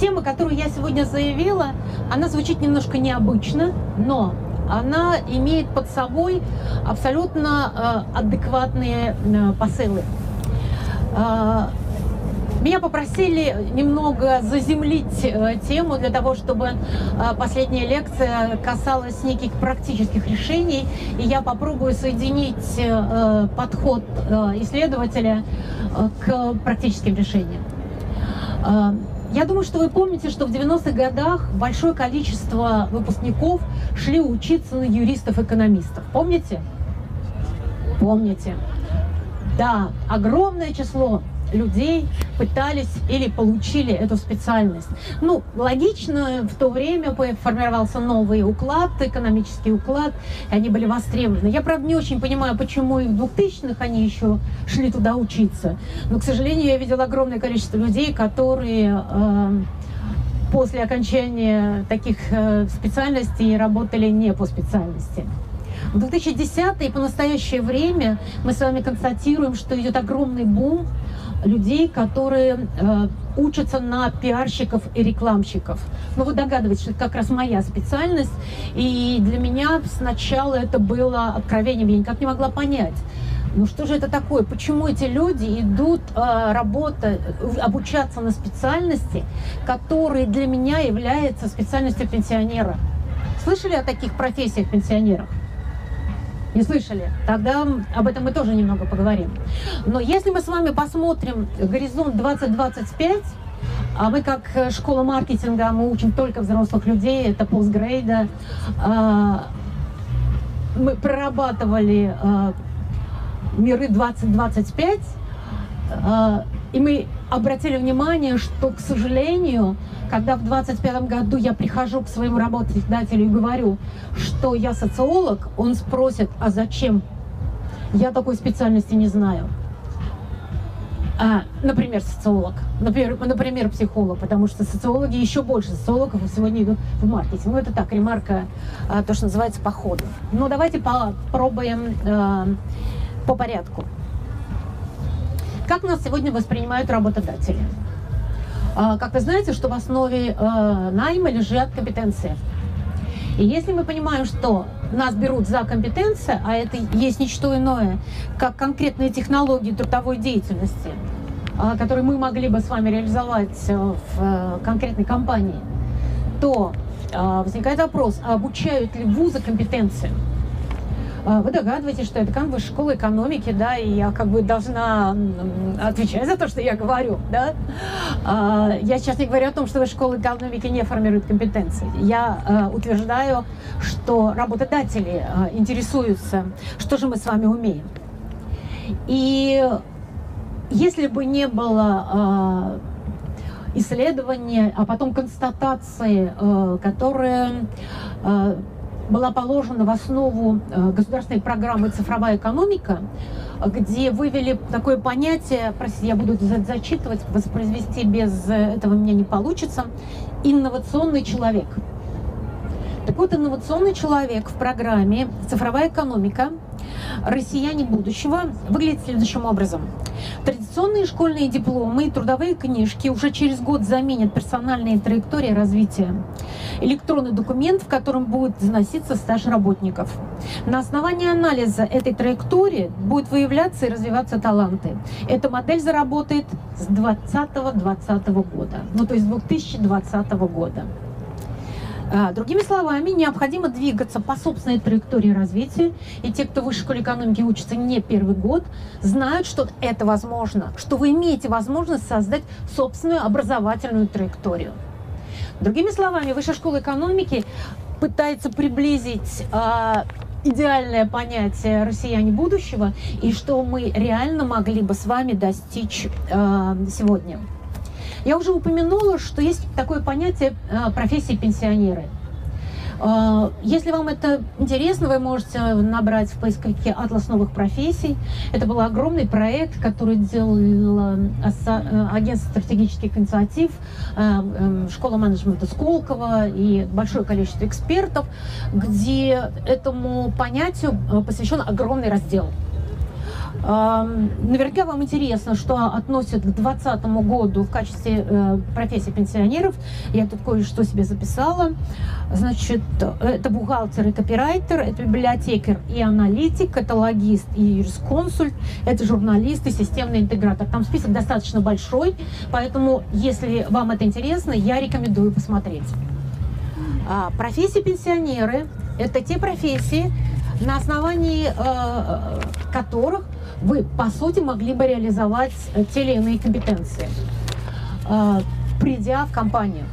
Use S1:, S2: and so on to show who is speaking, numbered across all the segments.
S1: Тема, которую я сегодня заявила, она звучит немножко необычно, но она имеет под собой абсолютно э, адекватные э, посылы. Э, меня попросили немного заземлить тему для того, чтобы последняя лекция касалась неких практических решений, и я попробую соединить подход исследователя к практическим решениям. Я думаю, что вы помните, что в 90-х годах большое количество выпускников шли учиться на юристов-экономистов. Помните? Помните. Да, огромное число людей пытались или получили эту специальность. Ну, логично, в то время формировался новый уклад, экономический уклад, и они были востребованы. Я, правда, не очень понимаю, почему и в 2000-х они еще шли туда учиться. Но, к сожалению, я видела огромное количество людей, которые э, после окончания таких э, специальностей работали не по специальности. В 2010 и по настоящее время мы с вами констатируем, что идет огромный бум людей, которые э, учатся на пиарщиков и рекламщиков. Ну, вы догадываетесь, что это как раз моя специальность, и для меня сначала это было откровением, я никак не могла понять. Ну что же это такое? Почему эти люди идут э, работать, обучаться на специальности, которые для меня являются специальностью пенсионера? Слышали о таких профессиях пенсионерах? Не слышали? Тогда об этом мы тоже немного поговорим. Но если мы с вами посмотрим горизонт 2025, а мы как э, школа маркетинга, мы учим только взрослых людей, это постгрейда. А, мы прорабатывали а, миры 2025, а, и мы обратили внимание, что, к сожалению, когда в 25 году я прихожу к своему работодателю и говорю, что я социолог, он спросит, а зачем? Я такой специальности не знаю. А, например, социолог, например, например, психолог, потому что социологи еще больше социологов сегодня идут в маркетинг. Ну, это так, ремарка, а, то, что называется, по ходу. Но давайте попробуем а, по порядку. Как нас сегодня воспринимают работодатели? А, как вы знаете, что в основе э, найма лежат компетенции. И если мы понимаем, что нас берут за компетенции, а это есть ничто иное, как конкретные технологии трудовой деятельности, а, которые мы могли бы с вами реализовать э, в э, конкретной компании, то а, возникает вопрос, а обучают ли вузы компетенциям? А, вы догадываетесь, что это как бы школа экономики, да, и я как бы должна отвечать за то, что я говорю, да. А, я сейчас не говорю о том, что школа экономики не формирует компетенции. Я а, утверждаю, что работодатели интересуются, что же мы с вами умеем. И если бы не было исследования, а потом констатации, которые была положена в основу э, государственной программы «Цифровая экономика», где вывели такое понятие, простите, я буду зачитывать, воспроизвести без этого меня не получится, инновационный человек. Так вот, инновационный человек в программе «Цифровая экономика» россияне будущего выглядит следующим образом. Традиционные школьные дипломы и трудовые книжки уже через год заменят персональные траектории развития. Электронный документ, в котором будет заноситься стаж работников. На основании анализа этой траектории будут выявляться и развиваться таланты. Эта модель заработает с 2020 года, ну то есть 2020 года. А, другими словами, необходимо двигаться по собственной траектории развития. И те, кто в высшей школе экономики учится не первый год, знают, что это возможно, что вы имеете возможность создать собственную образовательную траекторию. Другими словами, высшая школа экономики пытается приблизить э, идеальное понятие россияне будущего и что мы реально могли бы с вами достичь э, сегодня. Я уже упомянула, что есть такое понятие э, профессии пенсионеры. Э, если вам это интересно, вы можете набрать в поисковике «Атлас новых профессий». Это был огромный проект, который делал э, агентство стратегических инициатив, школа менеджмента Сколково и большое количество экспертов, где этому понятию посвящен огромный раздел. Наверняка вам интересно, что относят к 2020 году в качестве э, профессии пенсионеров. Я тут кое-что себе записала. Значит, это бухгалтер и копирайтер, это библиотекарь и аналитик, это логист и юрисконсульт, это журналист и системный интегратор. Там список достаточно большой, поэтому, если вам это интересно, я рекомендую посмотреть. А, профессии пенсионеры – это те профессии, на основании э, которых вы, по сути, могли бы реализовать э, те или иные компетенции, придя в компанию.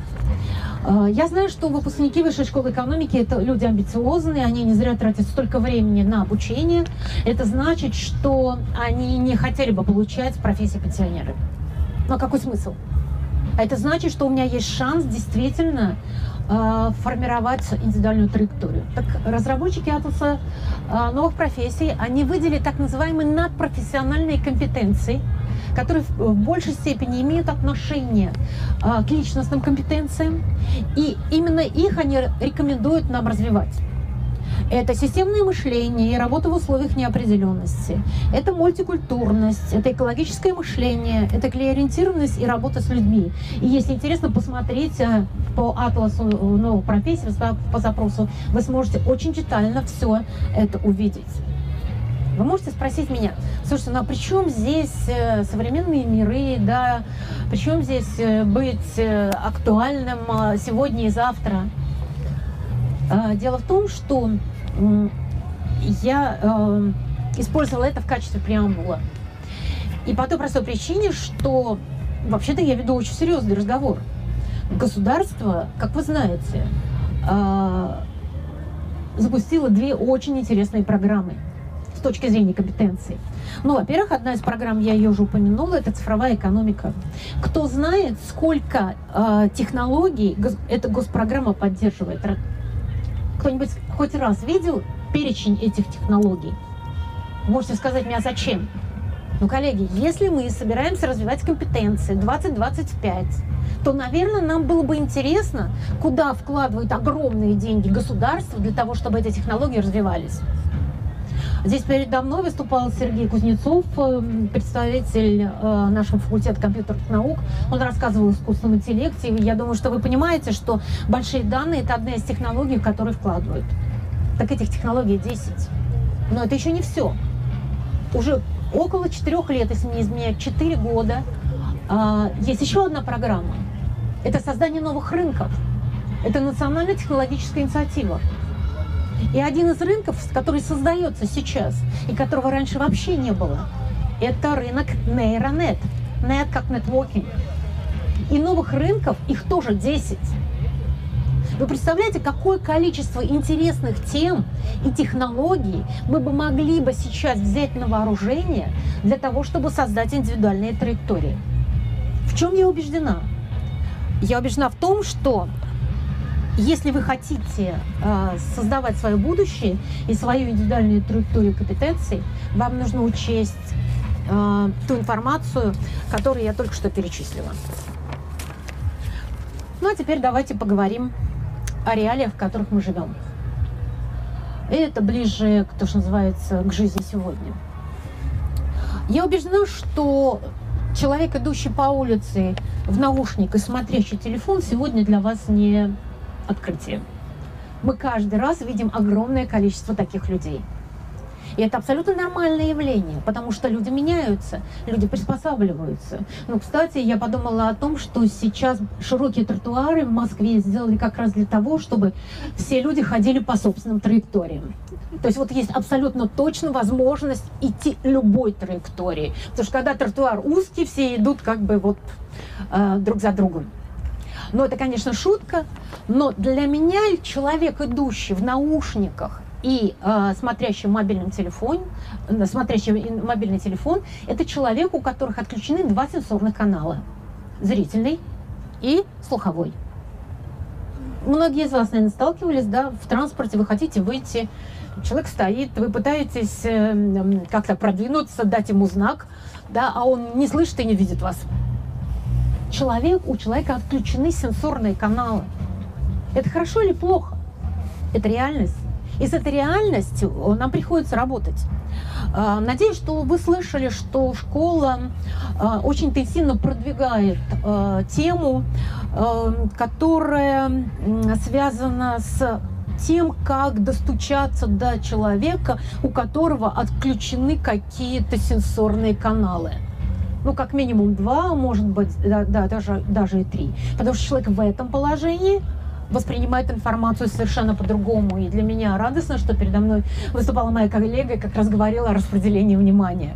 S1: Я знаю, что выпускники высшей школы экономики – это люди амбициозные, они не зря тратят столько времени на обучение. Это значит, что они не хотели бы получать профессию пенсионера. Но какой смысл? Это значит, что у меня есть шанс действительно Э, формировать индивидуальную траекторию. Так разработчики Атласа э, новых профессий, они выделили так называемые надпрофессиональные компетенции, которые в большей степени имеют отношение э, к личностным компетенциям, и именно их они рекомендуют нам развивать. Это системное мышление и работа в условиях неопределенности. Это мультикультурность, это экологическое мышление, это клиориентированность и работа с людьми. И если интересно посмотреть э, по атласу новых профессий, по запросу, вы сможете очень детально все это увидеть. Вы можете спросить меня, слушайте, ну а при чем здесь э, современные миры, да, при чем здесь э, быть актуальным сегодня и завтра? А, дело в том, что я э, использовала это в качестве преамбула. И по той простой причине, что вообще-то я веду очень серьезный разговор. Государство, как вы знаете, э, запустило две очень интересные программы с точки зрения компетенций. Ну, во-первых, одна из программ, я ее уже упомянула, это цифровая экономика. Кто знает, сколько э, технологий гос- эта госпрограмма поддерживает? Кто-нибудь хоть раз видел перечень этих технологий? Можете сказать мне, а зачем? Ну, коллеги, если мы собираемся развивать компетенции 2025, то, наверное, нам было бы интересно, куда вкладывают огромные деньги государства для того, чтобы эти технологии развивались. Здесь передо мной выступал Сергей Кузнецов, э, представитель э, нашего факультета компьютерных наук. Он рассказывал о искусственном интеллекте. Я думаю, что вы понимаете, что большие данные – это одна из технологий, в которые вкладывают. Так этих технологий 10. Но это еще не все. Уже около четырех лет, если не изменять, четыре года, а, есть еще одна программа. Это создание новых рынков. Это национальная технологическая инициатива. И один из рынков, который создается сейчас, и которого раньше вообще не было, это рынок нейронет. Нет как нетворкинг. И новых рынков, их тоже 10. Вы представляете, какое количество интересных тем и технологий мы бы могли бы сейчас взять на вооружение для того, чтобы создать индивидуальные траектории? В чем я убеждена? Я убеждена в том, что если вы хотите э, создавать свое будущее и свою индивидуальную траекторию компетенций, вам нужно учесть э, ту информацию, которую я только что перечислила. Ну а теперь давайте поговорим о реалиях, в которых мы живем. И это ближе к то, что называется, к жизни сегодня. Я убеждена, что человек, идущий по улице в наушник и смотрящий телефон, сегодня для вас не открытие. Мы каждый раз видим огромное количество таких людей. И это абсолютно нормальное явление, потому что люди меняются, люди приспосабливаются. Ну, кстати, я подумала о том, что сейчас широкие тротуары в Москве сделали как раз для того, чтобы все люди ходили по собственным траекториям. То есть вот есть абсолютно точно возможность идти любой траекторией. Потому что когда тротуар узкий, все идут как бы вот э, друг за другом. Но это, конечно, шутка. Но для меня человек, идущий в наушниках и э, смотрящий мобильный телефон, э, смотрящий мобильный телефон, это человек, у которых отключены два сенсорных канала. Зрительный и слуховой. Многие из вас, наверное, сталкивались, да, в транспорте вы хотите выйти, человек стоит, вы пытаетесь э, как-то продвинуться, дать ему знак, да, а он не слышит и не видит вас человек, у человека отключены сенсорные каналы. Это хорошо или плохо? Это реальность. И с этой реальностью нам приходится работать. А, надеюсь, что вы слышали, что школа а, очень интенсивно продвигает а, тему, которая связана с тем, как достучаться до человека, у которого отключены какие-то сенсорные каналы. Ну, как минимум два, может быть, да, да, даже, даже и три. Потому что человек в этом положении воспринимает информацию совершенно по-другому. И для меня радостно, что передо мной выступала моя коллега и как раз говорила о распределении внимания.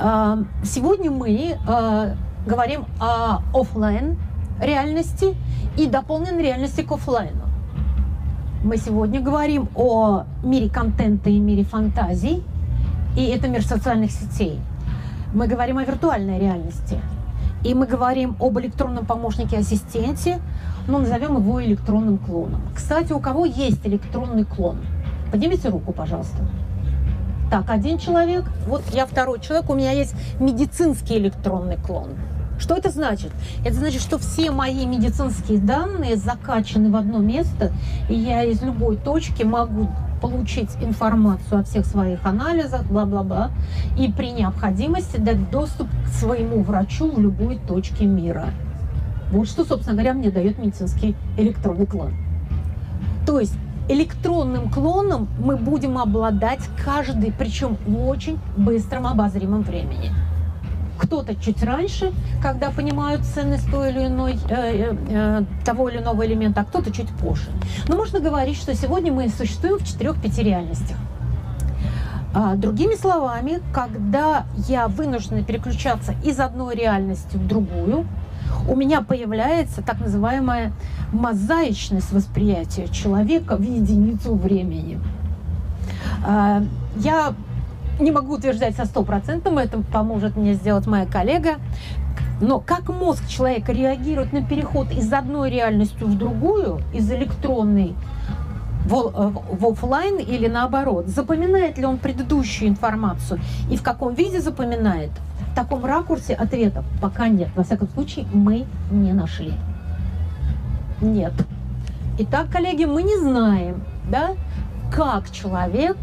S1: А, сегодня мы а, говорим о офлайн реальности и дополненной реальности к офлайну. Мы сегодня говорим о мире контента и мире фантазий, и это мир социальных сетей. Мы говорим о виртуальной реальности, и мы говорим об электронном помощнике-ассистенте, ну, назовем его электронным клоном. Кстати, у кого есть электронный клон? Поднимите руку, пожалуйста. Так, один человек, вот я второй человек, у меня есть медицинский электронный клон. Что это значит? Это значит, что все мои медицинские данные закачаны в одно место, и я из любой точки могу получить информацию о всех своих анализах, бла-бла-бла, и при необходимости дать доступ к своему врачу в любой точке мира. Вот что, собственно говоря, мне дает медицинский электронный клон. То есть электронным клоном мы будем обладать каждый, причем в очень быстром обозримом времени кто-то чуть раньше, когда понимают ценность той или иной, э, э, э, того или иного элемента, а кто-то чуть позже. Но можно говорить, что сегодня мы существуем в четырех-пяти реальностях. А, другими словами, когда я вынуждена переключаться из одной реальности в другую, у меня появляется так называемая мозаичность восприятия человека в единицу времени. А, я не могу утверждать со стопроцентным, это поможет мне сделать моя коллега. Но как мозг человека реагирует на переход из одной реальности в другую, из электронной в, э, офлайн или наоборот, запоминает ли он предыдущую информацию и в каком виде запоминает, в таком ракурсе ответов пока нет. Во всяком случае, мы не нашли. Нет. Итак, коллеги, мы не знаем, да, как человек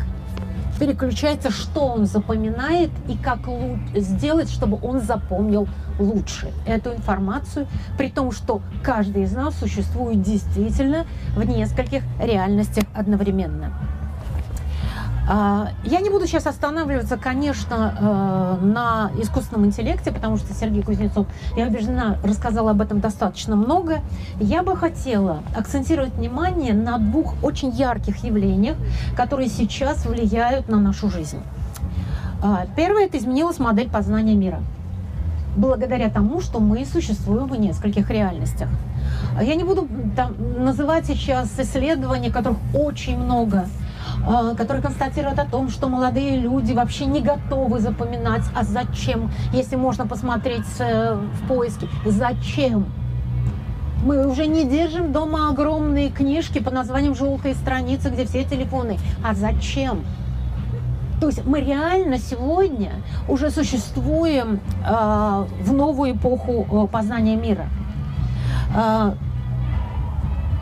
S1: переключается, что он запоминает и как сделать, чтобы он запомнил лучше эту информацию, при том, что каждый из нас существует действительно в нескольких реальностях одновременно. А, я не буду сейчас останавливаться, конечно, э, на искусственном интеллекте, потому что Сергей Кузнецов, я убеждена, рассказал об этом достаточно много. Я бы хотела акцентировать внимание на двух очень ярких явлениях, которые сейчас влияют на нашу жизнь. А, первое – это изменилась модель познания мира благодаря тому, что мы существуем в нескольких реальностях. Я не буду там, называть сейчас исследования, которых очень много, а, который констатирует о том, что молодые люди вообще не готовы запоминать, а зачем, если можно посмотреть э, в поиске, зачем. Мы уже не держим дома огромные книжки под названием «Желтые страницы», где все телефоны. А зачем? То есть мы реально сегодня уже существуем э, в новую эпоху э, познания мира. Э,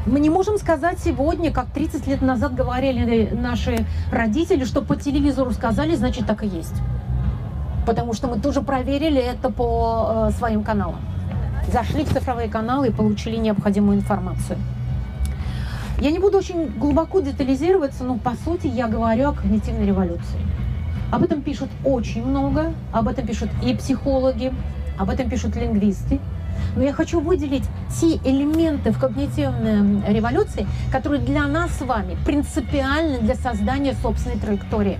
S1: мы не можем сказать сегодня, как 30 лет назад говорили наши родители, что по телевизору сказали, значит так и есть. Потому что мы тоже проверили это по э, своим каналам. Зашли в цифровые каналы и получили необходимую информацию. Я не буду очень глубоко детализироваться, но по сути я говорю о когнитивной революции. Об этом пишут очень много, об этом пишут и психологи, об этом пишут лингвисты, но я хочу выделить те элементы в когнитивной революции, которые для нас с вами принципиальны для создания собственной траектории.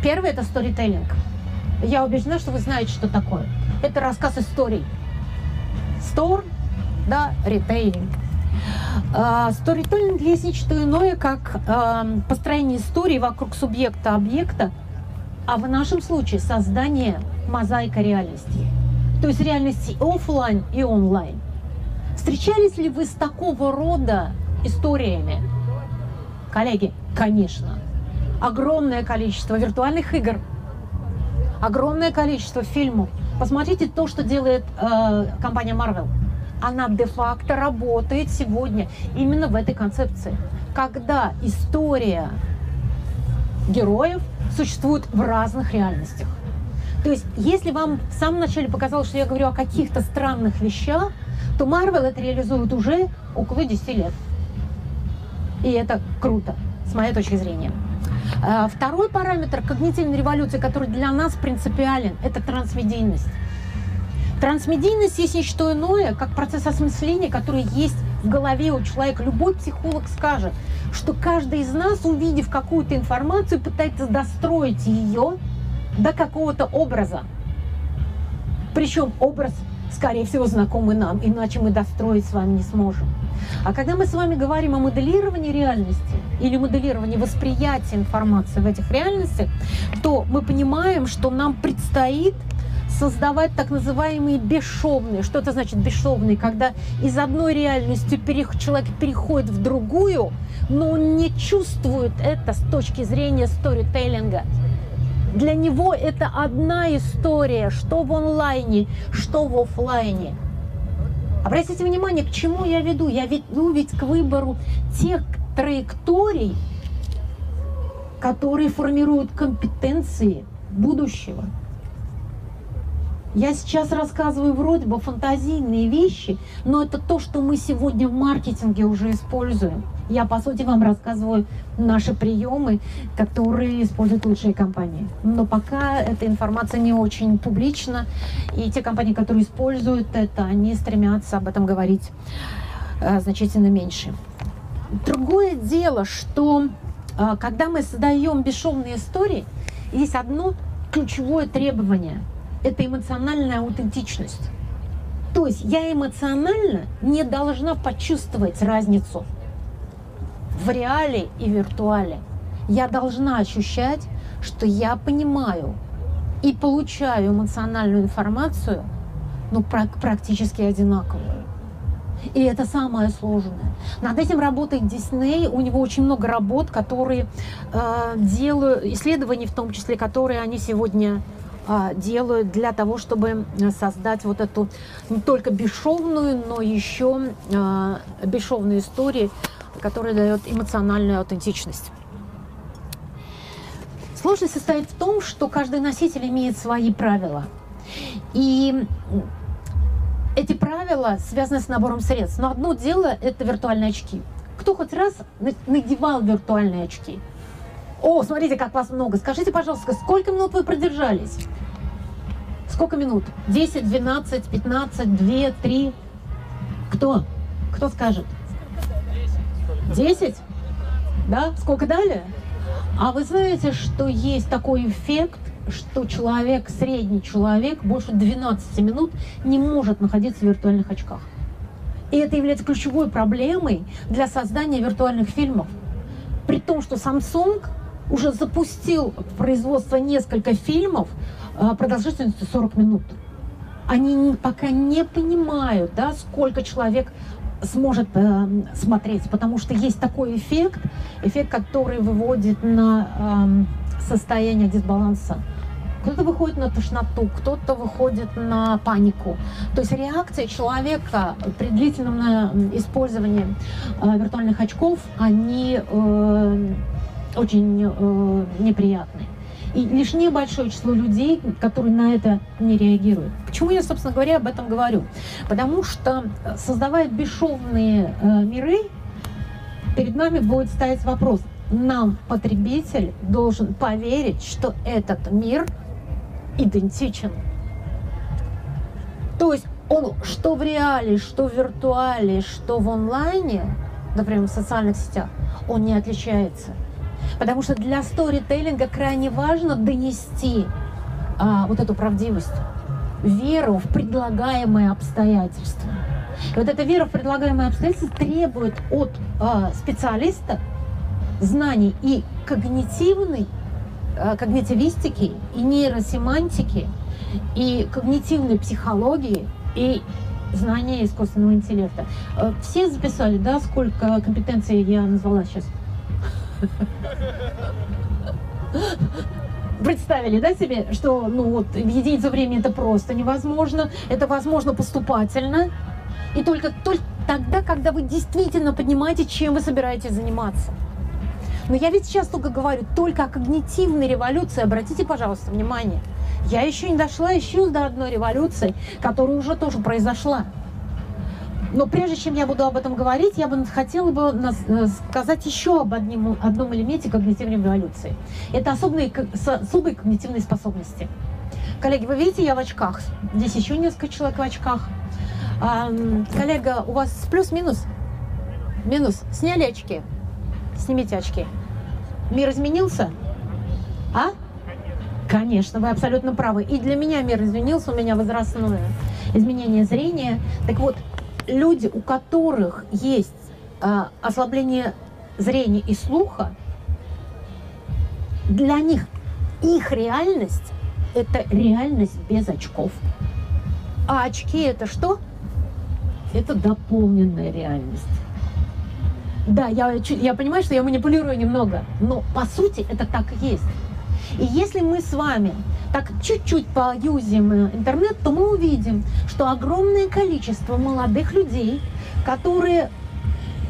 S1: Первое – это сторителлинг. Я убеждена, что вы знаете, что такое. Это рассказ историй. Стор, да, ритейлинг. Сторителлинг есть нечто иное, как э, построение истории вокруг субъекта-объекта, а в нашем случае создание мозаика реальности – то есть реальности офлайн и онлайн. Встречались ли вы с такого рода историями? Коллеги, конечно. Огромное количество виртуальных игр, огромное количество фильмов. Посмотрите то, что делает э, компания Marvel. она де-факто работает сегодня именно в этой концепции. Когда история героев существует в разных реальностях. То есть, если вам в самом начале показалось, что я говорю о каких-то странных вещах, то Marvel это реализует уже около 10 лет. И это круто, с моей точки зрения. А, второй параметр когнитивной революции, который для нас принципиален, это трансмедийность. Трансмедийность есть не что иное, как процесс осмысления, который есть в голове у человека. Любой психолог скажет, что каждый из нас, увидев какую-то информацию, пытается достроить ее до какого-то образа. Причем образ, скорее всего, знакомый нам, иначе мы достроить с вами не сможем. А когда мы с вами говорим о моделировании реальности или моделировании восприятия информации в этих реальностях, то мы понимаем, что нам предстоит создавать так называемые бесшовные. Что это значит бесшовные? Когда из одной реальности человек переходит в другую, но он не чувствует это с точки зрения сторителлинга. Для него это одна история, что в онлайне, что в офлайне. Обратите внимание, к чему я веду? Я веду ведь к выбору тех траекторий, которые формируют компетенции будущего. Я сейчас рассказываю вроде бы фантазийные вещи, но это то, что мы сегодня в маркетинге уже используем. Я, по сути, вам рассказываю наши приемы, которые используют лучшие компании. Но пока эта информация не очень публична, и те компании, которые используют это, они стремятся об этом говорить э, значительно меньше. Другое дело, что э, когда мы создаем бесшовные истории, есть одно ключевое требование – это эмоциональная аутентичность. То есть я эмоционально не должна почувствовать разницу в реале и виртуале. Я должна ощущать, что я понимаю и получаю эмоциональную информацию ну, практически одинаковую. И это самое сложное. Над этим работает Дисней. У него очень много работ, которые э, делают, исследований в том числе, которые они сегодня а, делают для того, чтобы создать вот эту не только бесшовную, но еще а, бесшовную историю, которая дает эмоциональную аутентичность. Сложность состоит в том, что каждый носитель имеет свои правила. И эти правила связаны с набором средств. Но одно дело – это виртуальные очки. Кто хоть раз надевал виртуальные очки? О, смотрите, как вас много. Скажите, пожалуйста, сколько минут вы продержались? Сколько минут? 10, 12, 15, 2, 3? Кто? Кто скажет? 10. Да? Сколько дали? А вы знаете, что есть такой эффект, что человек, средний человек, больше 12 минут не может находиться в виртуальных очках. И это является ключевой проблемой для создания виртуальных фильмов. При том, что Samsung уже запустил в производство несколько фильмов а, продолжительностью 40 минут. Они пока не понимают, да, сколько человек сможет э, смотреть, потому что есть такой эффект, эффект, который выводит на э, состояние дисбаланса. Кто-то выходит на тошноту, кто-то выходит на панику. То есть реакция человека при длительном использовании э, виртуальных очков, они э, очень э, неприятны. И лишь небольшое число людей, которые на это не реагируют. Почему я, собственно говоря, об этом говорю? Потому что, создавая бесшовные э, миры, перед нами будет стоять вопрос. Нам, потребитель, должен поверить, что этот мир идентичен. То есть он что в реале, что в виртуале, что в онлайне, например, в социальных сетях, он не отличается. Потому что для сторителлинга крайне важно донести а, вот эту правдивость, веру в предлагаемые обстоятельства. И вот эта вера в предлагаемые обстоятельства требует от а, специалиста знаний и когнитивной, а, когнитивистики, и нейросемантики, и когнитивной психологии, и знания искусственного интеллекта. А, все записали, да, сколько компетенций я назвала сейчас? Представили, да, себе, что, ну вот, в единицу времени это просто невозможно, это возможно поступательно, И только, только тогда, когда вы действительно понимаете, чем вы собираетесь заниматься. Но я ведь сейчас только говорю только о когнитивной революции. Обратите, пожалуйста, внимание. Я еще не дошла еще до одной революции, которая уже тоже произошла. Но прежде чем я буду об этом говорить, я бы хотела бы э, сказать еще об одним, одном элементе когнитивной революции. Это особые, особые когнитивные способности. Коллеги, вы видите, я в очках. Здесь еще несколько человек в очках. А, коллега, у вас плюс-минус? Минус. Сняли очки? Снимите очки. Мир изменился? А? Конечно, вы абсолютно правы. И для меня мир изменился, у меня возрастное изменение зрения. Так вот, люди, у которых есть э, ослабление зрения и слуха, для них их реальность – это реальность без очков. А очки – это что? Это дополненная реальность. Да, я, я понимаю, что я манипулирую немного, но по сути это так и есть. И если мы с вами так чуть-чуть поюзим э, интернет, то мы увидим, что огромное количество молодых людей, которые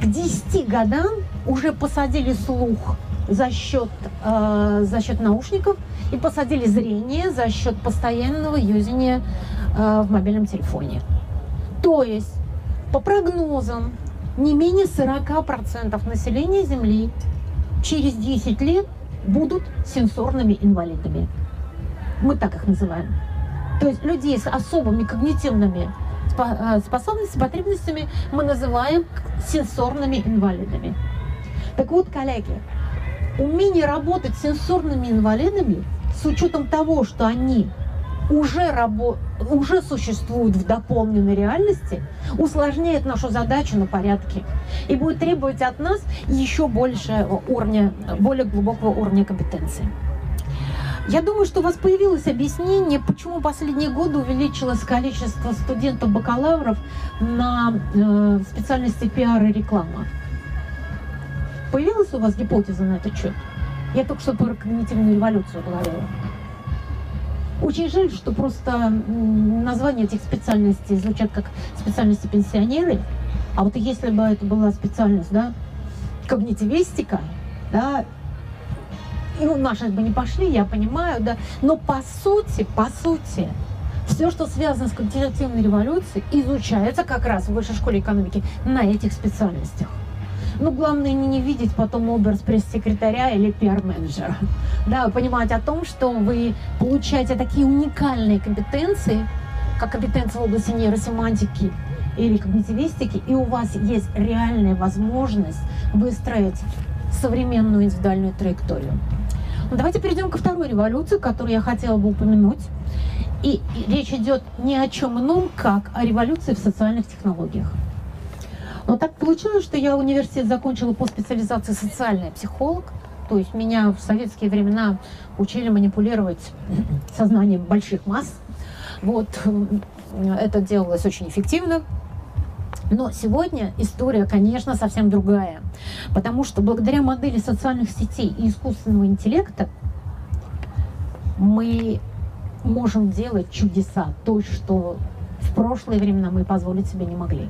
S1: к 10 годам уже посадили слух за счет, э, за счет наушников и посадили зрение за счет постоянного юзания э, в мобильном телефоне. То есть, по прогнозам, не менее 40% населения Земли через 10 лет будут сенсорными инвалидами. Мы так их называем. То есть людей с особыми когнитивными э, способностями, потребностями мы называем сенсорными инвалидами. Так вот, коллеги, умение работать сенсорными инвалидами с учетом того, что они уже, рабо- уже существуют в дополненной реальности, усложняет нашу задачу на порядке и будет требовать от нас еще больше уровня, более глубокого уровня компетенции. Я думаю, что у вас появилось объяснение, почему последние годы увеличилось количество студентов-бакалавров на э, специальности пиар и реклама. Появилась у вас гипотеза на этот счет? Я только что про когнитивную революцию говорила. Очень жаль, что просто название этих специальностей звучат как специальности пенсионеры. А вот если бы это была специальность, да, когнитивистика, да, и у наши бы не пошли, я понимаю, да, но по сути, по сути, все, что связано с когнитивной революцией, изучается как раз в высшей школе экономики на этих специальностях. Ну, главное не, не видеть потом образ пресс-секретаря или пиар-менеджера. Да, понимать о том, что вы получаете такие уникальные компетенции, как компетенции в области нейросемантики или когнитивистики, и у вас есть реальная возможность выстроить современную индивидуальную траекторию. Ну, давайте перейдем ко второй революции, которую я хотела бы упомянуть. И речь идет не о чем ином, как о революции в социальных технологиях. Но так получилось, что я университет закончила по специализации социальный психолог. То есть меня в советские времена учили манипулировать сознанием больших масс. Вот это делалось очень эффективно. Но сегодня история, конечно, совсем другая. Потому что благодаря модели социальных сетей и искусственного интеллекта мы можем делать чудеса, то, что в прошлые времена мы позволить себе не могли.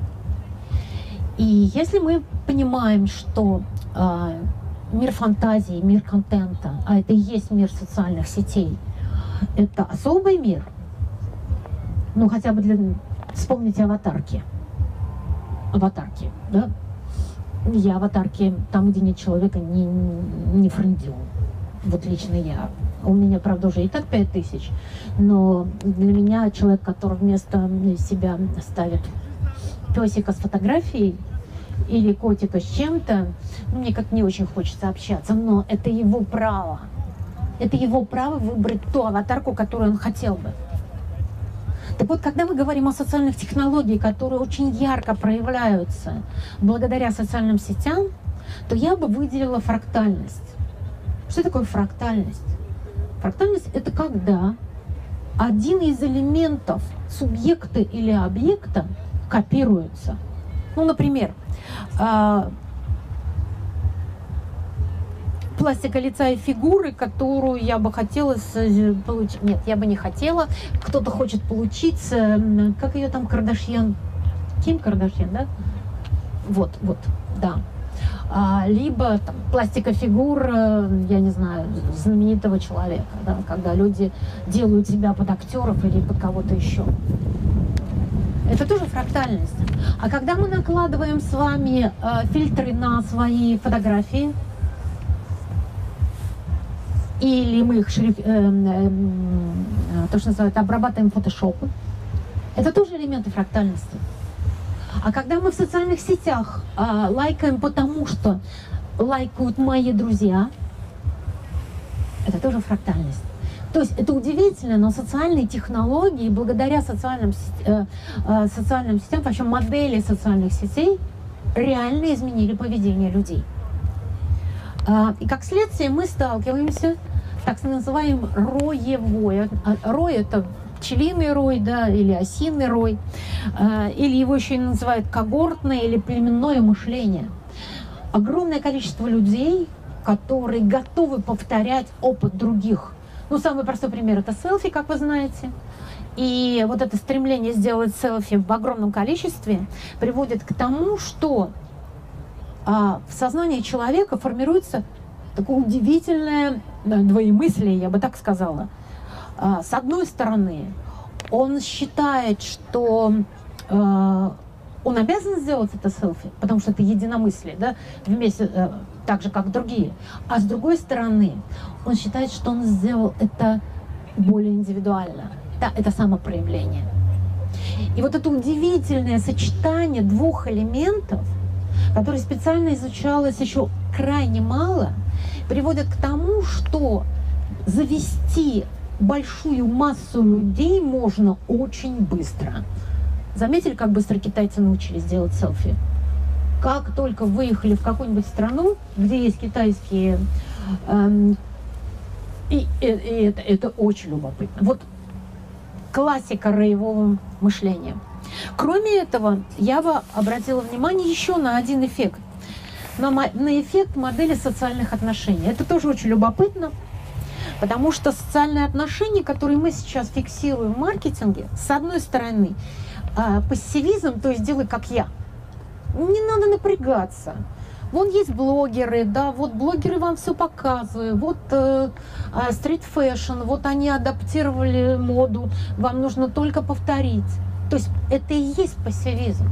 S1: И если мы понимаем, что э, мир фантазии, мир контента, а это и есть мир социальных сетей, это особый мир, ну хотя бы для... Вспомните аватарки. Аватарки, да? Я аватарки там, где нет человека, не, не френдю. Вот лично я. У меня, правда, уже и так пять тысяч, но для меня человек, который вместо себя ставит песика с фотографией, или котика с чем-то, ну, мне как не очень хочется общаться, но это его право. Это его право выбрать ту аватарку, которую он хотел бы. Так вот, когда мы говорим о социальных технологиях, которые очень ярко проявляются благодаря социальным сетям, то я бы выделила фрактальность. Что такое фрактальность? Фрактальность – это когда один из элементов субъекта или объекта копируется. Ну, например, а, пластика лица и фигуры, которую я бы хотела получить. Нет, я бы не хотела. Кто-то хочет получить, как ее там Кардашьян Ким Кардашьян, да? Вот, вот, да. А, либо там, пластика фигур, э, я не знаю, знаменитого человека, да, когда люди делают себя под актеров или под кого-то еще. Это тоже фрактальность. А когда мы накладываем с вами э, фильтры на свои фотографии, или мы их шриф, э, э, то, что называют, обрабатываем фотошопом, это тоже элементы фрактальности. А когда мы в социальных сетях э, лайкаем потому, что лайкают мои друзья, это тоже фрактальность. То есть это удивительно, но социальные технологии, благодаря социальным, э, э, социальным сетям, вообще модели социальных сетей, реально изменили поведение людей. Э, и как следствие мы сталкиваемся так называемым роевой. А, рой это пчелиный рой, да, или осиный рой, или его еще и называют когортное или племенное мышление. Огромное количество людей, которые готовы повторять опыт других. Ну, самый простой пример – это селфи, как вы знаете. И вот это стремление сделать селфи в огромном количестве приводит к тому, что а, в сознании человека формируется такое удивительное двоемыслие, я бы так сказала – а, с одной стороны, он считает, что э, он обязан сделать это селфи, потому что это единомыслие, да, вместе, э, так же, как другие. А с другой стороны, он считает, что он сделал это более индивидуально. Да, это самопроявление. И вот это удивительное сочетание двух элементов, которое специально изучалось еще крайне мало, приводит к тому, что завести большую массу людей можно очень быстро. Заметили, как быстро китайцы научились делать селфи? Как только выехали в какую-нибудь страну, где есть китайские... Эм, и, и, и это, это очень любопытно. Вот классика роевого мышления. Кроме этого, я бы обратила внимание еще на один эффект. На, на эффект модели социальных отношений. Это тоже очень любопытно. Потому что социальные отношения, которые мы сейчас фиксируем в маркетинге, с одной стороны, а, пассивизм, то есть делай как я. Не надо напрягаться. Вон есть блогеры, да, вот блогеры вам все показывают, вот street э, fashion, вот они адаптировали моду, вам нужно только повторить. То есть это и есть пассивизм.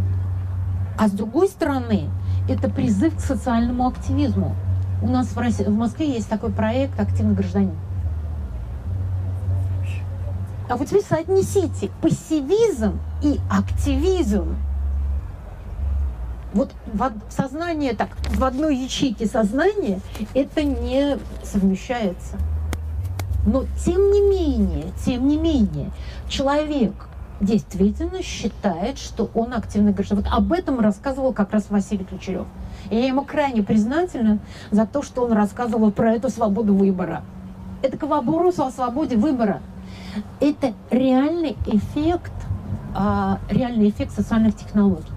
S1: А с другой стороны, это призыв к социальному активизму. У нас в, России, в Москве есть такой проект «Активный гражданин». А вот теперь соотнесите пассивизм и активизм. Вот в сознание, так, в одной ячейке сознания это не совмещается. Но тем не менее, тем не менее, человек действительно считает, что он активный гражданин. Вот об этом рассказывал как раз Василий Ключерев. И я ему крайне признательна за то, что он рассказывал про эту свободу выбора. Это к вопросу о свободе выбора – это реальный эффект, а, реальный эффект социальных технологий.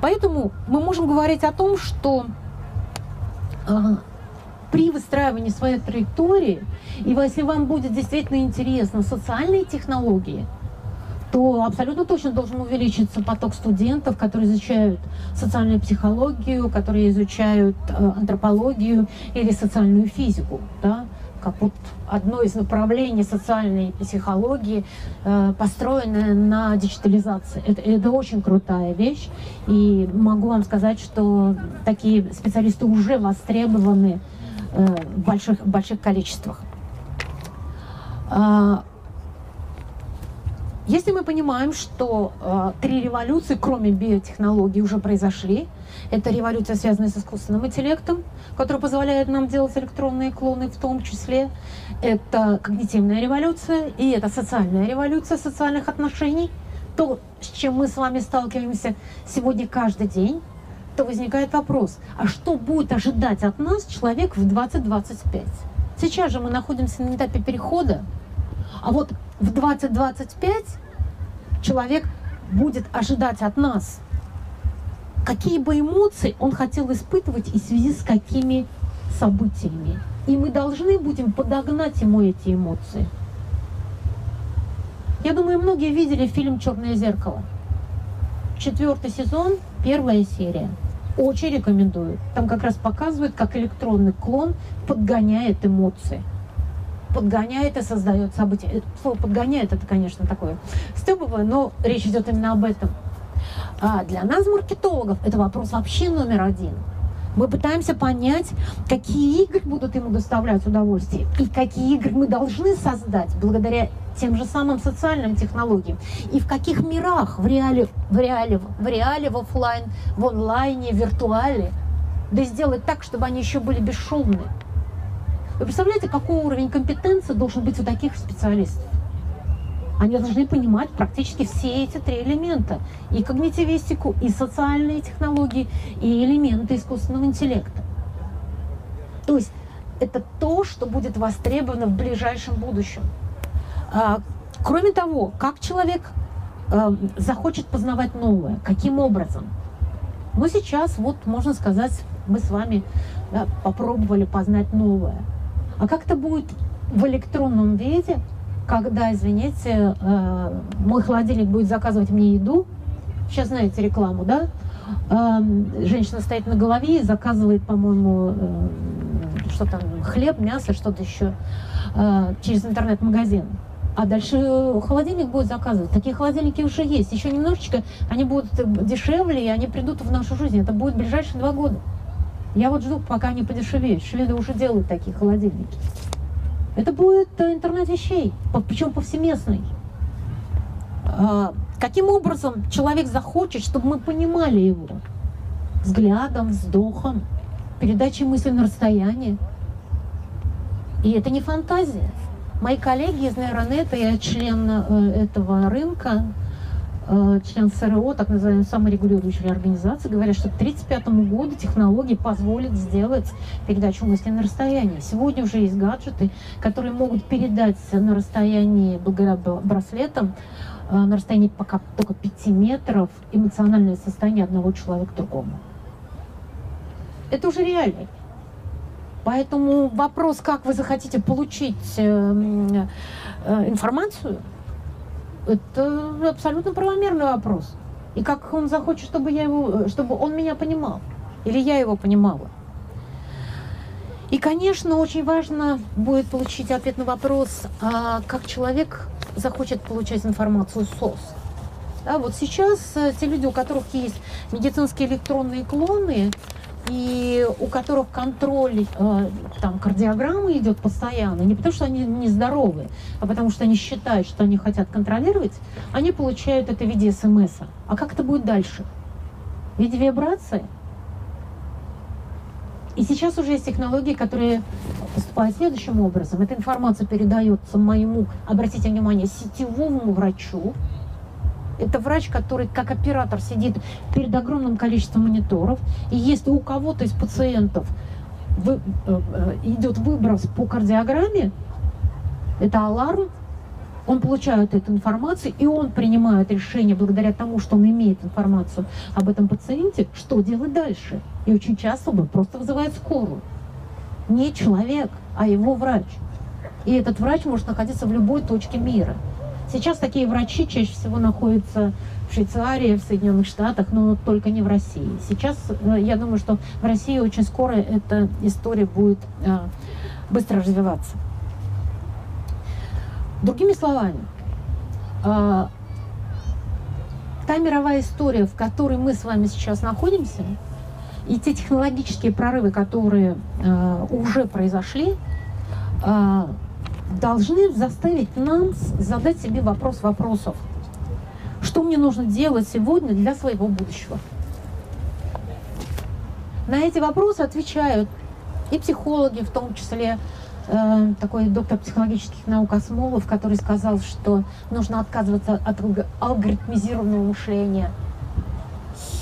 S1: Поэтому мы можем говорить о том, что а, при выстраивании своей траектории, и если вам будет действительно интересно социальные технологии, то абсолютно точно должен увеличиться поток студентов, которые изучают социальную психологию, которые изучают э, антропологию или социальную физику. Да? Как вот одно из направлений социальной психологии, э, построенное на диджитализации. Это, это очень крутая вещь, и могу вам сказать, что такие специалисты уже востребованы э, в больших, больших количествах. А, если мы понимаем, что э, три революции, кроме биотехнологий, уже произошли, это революция, связанная с искусственным интеллектом, который позволяет нам делать электронные клоны в том числе. Это когнитивная революция и это социальная революция социальных отношений. То, с чем мы с вами сталкиваемся сегодня каждый день, то возникает вопрос, а что будет ожидать от нас человек в 2025? Сейчас же мы находимся на этапе перехода, а вот в 2025 человек будет ожидать от нас какие бы эмоции он хотел испытывать и в связи с какими событиями. И мы должны будем подогнать ему эти эмоции. Я думаю, многие видели фильм «Черное зеркало». четвертый сезон, первая серия. Очень рекомендую. Там как раз показывают, как электронный клон подгоняет эмоции. Подгоняет и создает события. Э, слово подгоняет это, конечно, такое стебовое, но речь идет именно об этом. А для нас, маркетологов, это вопрос вообще номер один – мы пытаемся понять, какие игры будут ему доставлять удовольствие и какие игры мы должны создать благодаря тем же самым социальным технологиям. И в каких мирах, в реале, в реале, в реале, в офлайн, в онлайне, в виртуале, да сделать так, чтобы они еще были бесшумны. Вы представляете, какой уровень компетенции должен быть у таких специалистов? Они должны понимать практически все эти три элемента. И когнитивистику, и социальные технологии, и элементы искусственного интеллекта. То есть это то, что будет востребовано в ближайшем будущем. А, кроме того, как человек а, захочет познавать новое, каким образом? Ну, сейчас, вот, можно сказать, мы с вами да, попробовали познать новое. А как это будет в электронном виде – когда, извините, э, мой холодильник будет заказывать мне еду, сейчас знаете рекламу, да? Э, женщина стоит на голове и заказывает, по-моему, э, что там, хлеб, мясо, что-то еще через интернет-магазин. А дальше холодильник будет заказывать. Такие холодильники уже есть. Еще немножечко они будут дешевле, и они придут в нашу жизнь. Это будет ближайшие два года. Я вот жду, пока они подешевеют. Шведы уже делают такие холодильники. Это будет э, интернет вещей, причем повсеместный. А, каким образом человек захочет, чтобы мы понимали его? Взглядом, вздохом, передачей мысли на расстоянии. И это не фантазия. Мои коллеги из нейронета, я член э, этого рынка, член СРО, так называемой саморегулирующей организации, говорят, что к 1935 году технологии позволят сделать передачу мысли на расстоянии. Сегодня уже есть гаджеты, которые могут передать на расстоянии, благодаря браслетам, э, на расстоянии пока только 5 метров эмоциональное состояние одного человека другому. Это уже реально. Поэтому вопрос, как вы захотите получить э, информацию, это абсолютно правомерный вопрос. И как он захочет, чтобы, я его, чтобы он меня понимал, или я его понимала. И, конечно, очень важно будет получить ответ на вопрос, а как человек захочет получать информацию СОС. Да, вот сейчас э, те люди, у которых есть медицинские электронные клоны, и у которых контроль э, там, кардиограммы идет постоянно, не потому что они нездоровы, а потому что они считают, что они хотят контролировать, они получают это в виде смс. -а. а как это будет дальше? В виде вибрации? И сейчас уже есть технологии, которые поступают следующим образом. Эта информация передается моему, обратите внимание, сетевому врачу, это врач, который как оператор сидит перед огромным количеством мониторов. И если у кого-то из пациентов вы, э, э, идет выброс по кардиограмме, это аларм, он получает эту информацию, и он принимает решение благодаря тому, что он имеет информацию об этом пациенте, что делать дальше. И очень часто он просто вызывает скорую. Не человек, а его врач. И этот врач может находиться в любой точке мира. Сейчас такие врачи чаще всего находятся в Швейцарии, в Соединенных Штатах, но только не в России. Сейчас э, я думаю, что в России очень скоро эта история будет э, быстро развиваться. Другими словами, э, та мировая история, в которой мы с вами сейчас находимся, и те технологические прорывы, которые уже произошли, должны заставить нам задать себе вопрос вопросов. Что мне нужно делать сегодня для своего будущего? На эти вопросы отвечают и психологи, в том числе э, такой доктор психологических наук Осмолов, который сказал, что нужно отказываться от алгоритмизированного мышления.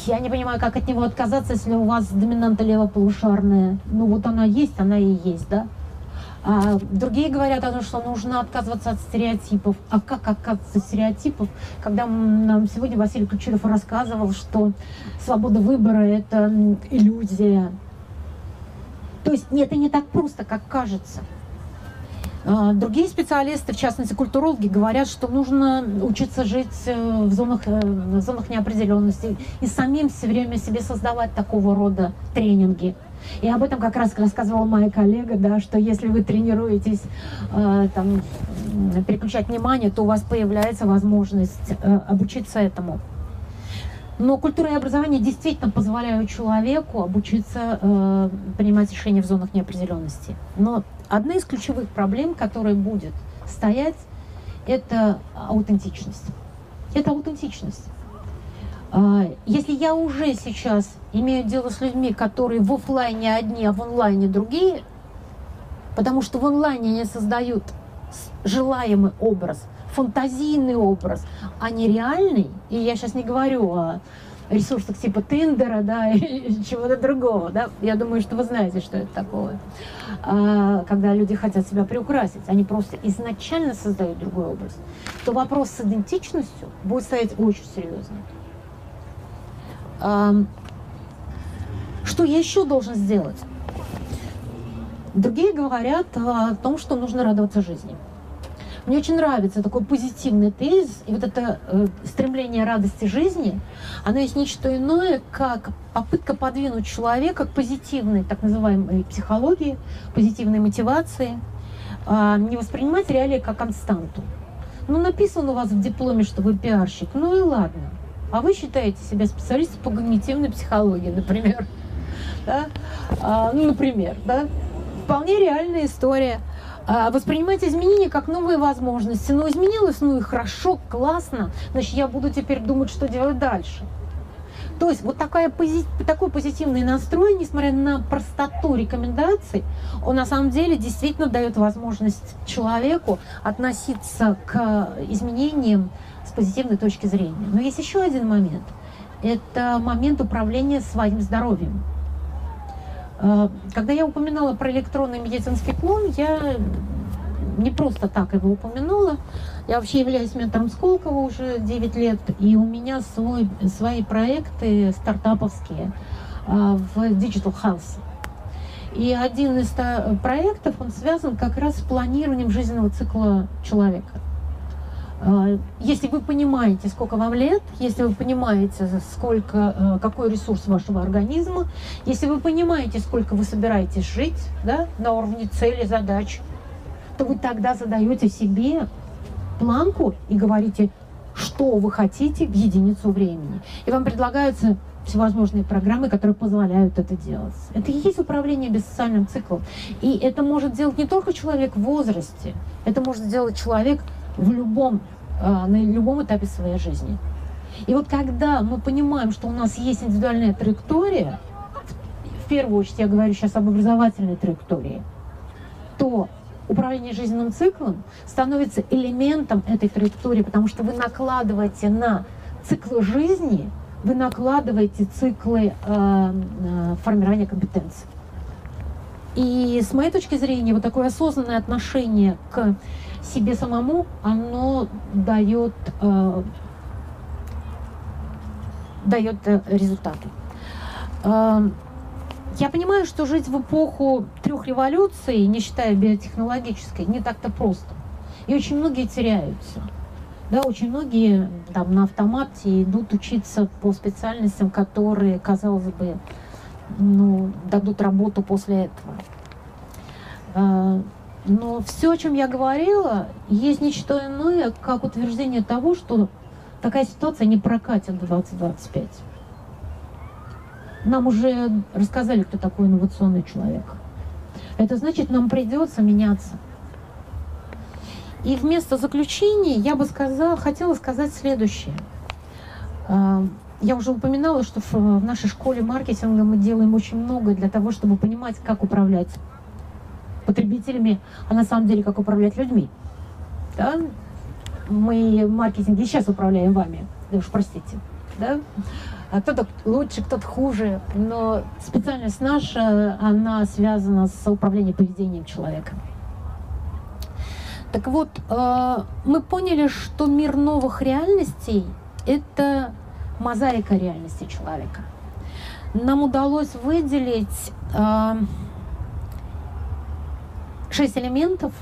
S1: Я не понимаю, как от него отказаться, если у вас доминанта левополушарная. Ну вот она есть, она и есть, да? А другие говорят о том, что нужно отказываться от стереотипов. А как отказываться от стереотипов, когда нам сегодня Василий Ключеров рассказывал, что свобода выбора – это иллюзия. То есть нет, это не так просто, как кажется. А, другие специалисты, в частности культурологи, говорят, что нужно учиться жить э, в зонах, э, в зонах неопределенности и самим все время себе создавать такого рода тренинги. И об этом как раз рассказывала моя коллега, да, что если вы тренируетесь э, там, переключать внимание, то у вас появляется возможность э, обучиться этому. Но культура и образование действительно позволяют человеку обучиться э, принимать решения в зонах неопределенности. Но одна из ключевых проблем, которая будет стоять, это аутентичность. Это аутентичность. Э, если я уже сейчас имею дело с людьми, которые в офлайне одни, а в онлайне другие, потому что в онлайне они создают желаемый образ – фантазийный образ, а не реальный. И я сейчас не говорю о ресурсах типа Тиндера, да, или чего-то другого, да. Я думаю, что вы знаете, что это такое. А, когда люди хотят себя приукрасить, они просто изначально создают другой образ. То вопрос с идентичностью будет стоять очень серьезно. А, что я еще должен сделать? Другие говорят о том, что нужно радоваться жизни. Мне очень нравится такой позитивный тезис, и вот это э, стремление радости жизни, оно есть нечто иное, как попытка подвинуть человека к позитивной, так называемой психологии, позитивной мотивации, э, не воспринимать реалии как константу. Ну, написано у вас в дипломе, что вы пиарщик, ну и ладно. А вы считаете себя специалистом по когнитивной психологии, например. Да? А, ну, например, да? Вполне реальная история – а, воспринимать изменения как новые возможности. Ну, изменилось, ну и хорошо, классно, значит, я буду теперь думать, что делать дальше. То есть вот такая, такой позитивный настрой, несмотря на простоту рекомендаций, он на самом деле действительно дает возможность человеку относиться к изменениям позитивной точки зрения. Но есть еще один момент. Это момент управления своим здоровьем. Э, когда я упоминала про электронный медицинский клон, я не просто так его упомянула. Я вообще являюсь ментором Сколково уже 9 лет, и у меня свой, свои проекты стартаповские э, в Digital House. И один из проектов, он связан как раз с планированием жизненного цикла человека. А, если вы понимаете, сколько вам лет, если вы понимаете, сколько, э, какой ресурс вашего организма, если вы понимаете, сколько вы собираетесь жить да, на уровне цели, задач, то вы тогда задаете себе планку и говорите, что вы хотите в единицу времени. И вам предлагаются всевозможные программы, которые позволяют это делать. Это и есть управление бессоциальным циклом. И это может делать не только человек в возрасте, это может сделать человек в любом, а, на любом этапе своей жизни. И вот когда мы понимаем, что у нас есть индивидуальная траектория, в первую очередь я говорю сейчас об образовательной траектории, то управление жизненным циклом становится элементом этой траектории, потому что вы накладываете на циклы жизни, вы накладываете циклы э, формирования компетенций. И с моей точки зрения, вот такое осознанное отношение к себе самому, оно дает, э, дает э, результаты. Э, я понимаю, что жить в эпоху трех революций, не считая биотехнологической, не так-то просто. И очень многие теряются. Да, очень многие там на автомате идут учиться по специальностям, которые, казалось бы, ну, дадут работу после этого. Но все, о чем я говорила, есть нечто иное, как утверждение того, что такая ситуация не прокатит 2025. Нам уже рассказали, кто такой инновационный человек. Это значит, нам придется меняться. И вместо заключения я бы сказала, хотела сказать следующее. А, я уже упоминала, что в нашей школе маркетинга мы делаем очень много для того, чтобы понимать, как управлять потребителями, а на самом деле как управлять людьми. Да? Мы в маркетинге сейчас управляем вами, да уж простите. Да? А кто-то лучше, кто-то хуже, но специальность наша, она связана с управлением поведением человека. Так вот, э, мы поняли, что мир новых реальностей – это мозаика реальности человека. Нам удалось выделить э, шесть элементов,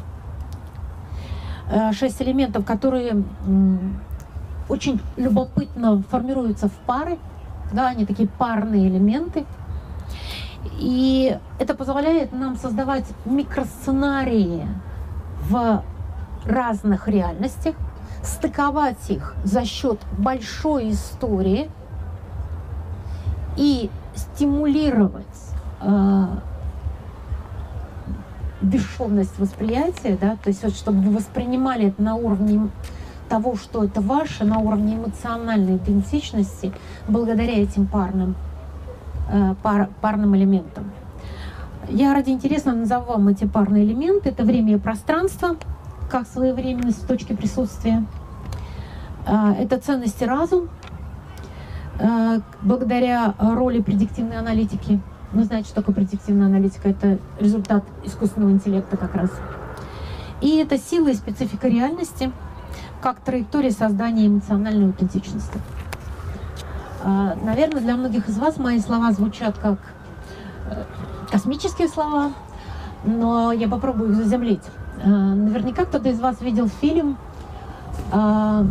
S1: э, шесть элементов, которые очень любопытно формируются в пары. Да, они такие парные элементы. И это позволяет нам создавать микросценарии в разных реальностях, стыковать их за счет большой истории и стимулировать э, бесшовность восприятия, да, то есть вот, чтобы вы воспринимали это на уровне того, что это ваше, на уровне эмоциональной идентичности, благодаря этим парным, э, пар, парным элементам. Я ради интересного назову вам эти парные элементы. Это время и пространство, как своевременность точки присутствия. Э, это ценности разум, э, благодаря роли предиктивной аналитики – вы знаете, что такое предиктивная аналитика? Это результат искусственного интеллекта как раз. И это сила и специфика реальности, как траектория создания эмоциональной аутентичности. А, наверное, для многих из вас мои слова звучат как э, космические слова, но я попробую их заземлить. А, наверняка кто-то из вас видел фильм а,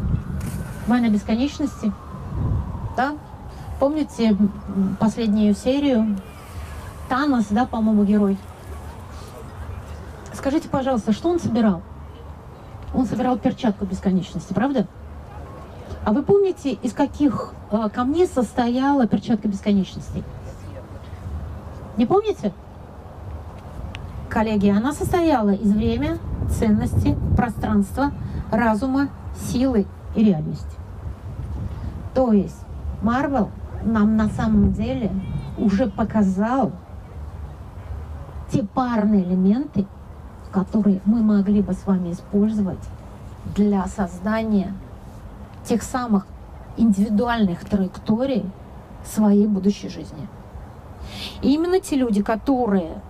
S1: «Война бесконечности». Да? Помните последнюю серию Танос, да, по-моему, герой. Скажите, пожалуйста, что он собирал? Он собирал перчатку бесконечности, правда? А вы помните, из каких э, камней состояла перчатка бесконечности? Не помните? Коллеги, она состояла из время, ценности, пространства, разума, силы и реальности. То есть Марвел нам на самом деле уже показал, те парные элементы, которые мы могли бы с вами использовать для создания тех самых индивидуальных траекторий своей будущей жизни. И именно те люди, которые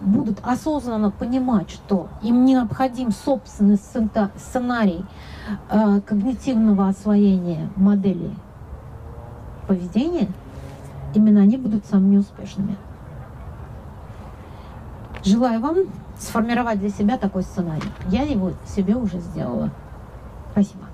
S1: будут осознанно понимать, что им необходим собственный сценарий э, когнитивного освоения модели поведения, именно они будут самыми успешными. Желаю вам сформировать для себя такой сценарий. Я его себе уже сделала. Спасибо.